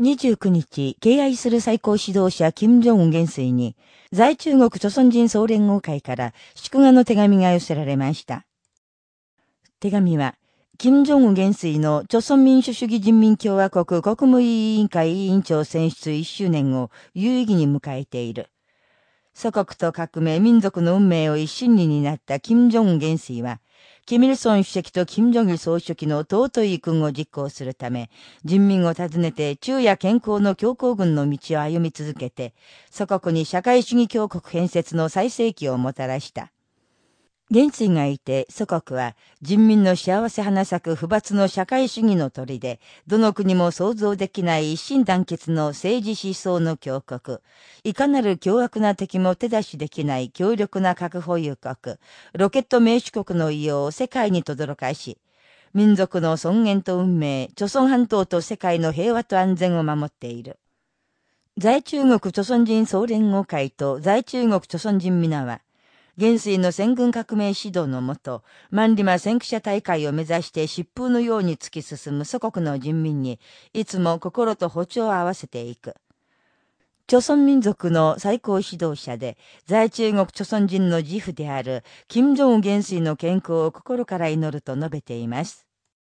29日、敬愛する最高指導者、金正恩元帥に、在中国朝鮮人総連合会から祝賀の手紙が寄せられました。手紙は、金正恩元帥の朝鮮民主主義人民共和国国務委員会委員長選出1周年を有意義に迎えている。祖国と革命民族の運命を一心に担った金正恩元帥は、キミルソン主席と金正日総書記の尊い君を実行するため、人民を訪ねて昼夜健康の強行軍の道を歩み続けて、祖国に社会主義強国建設の最盛期をもたらした。元帥がいて祖国は人民の幸せ花咲く不罰の社会主義の鳥で、どの国も想像できない一心団結の政治思想の強国、いかなる凶悪な敵も手出しできない強力な核保有国、ロケット名手国の異様を世界に轟かし、民族の尊厳と運命、朝鮮半島と世界の平和と安全を守っている。在中国朝鮮人総連合会と在中国朝鮮人皆は、元帥の戦軍革命指導のもと、万里馬先駆者大会を目指して疾風のように突き進む祖国の人民に、いつも心と歩調を合わせていく。朝鮮民族の最高指導者で、在中国朝鮮人の自負である、金正恩元帥の健康を心から祈ると述べています。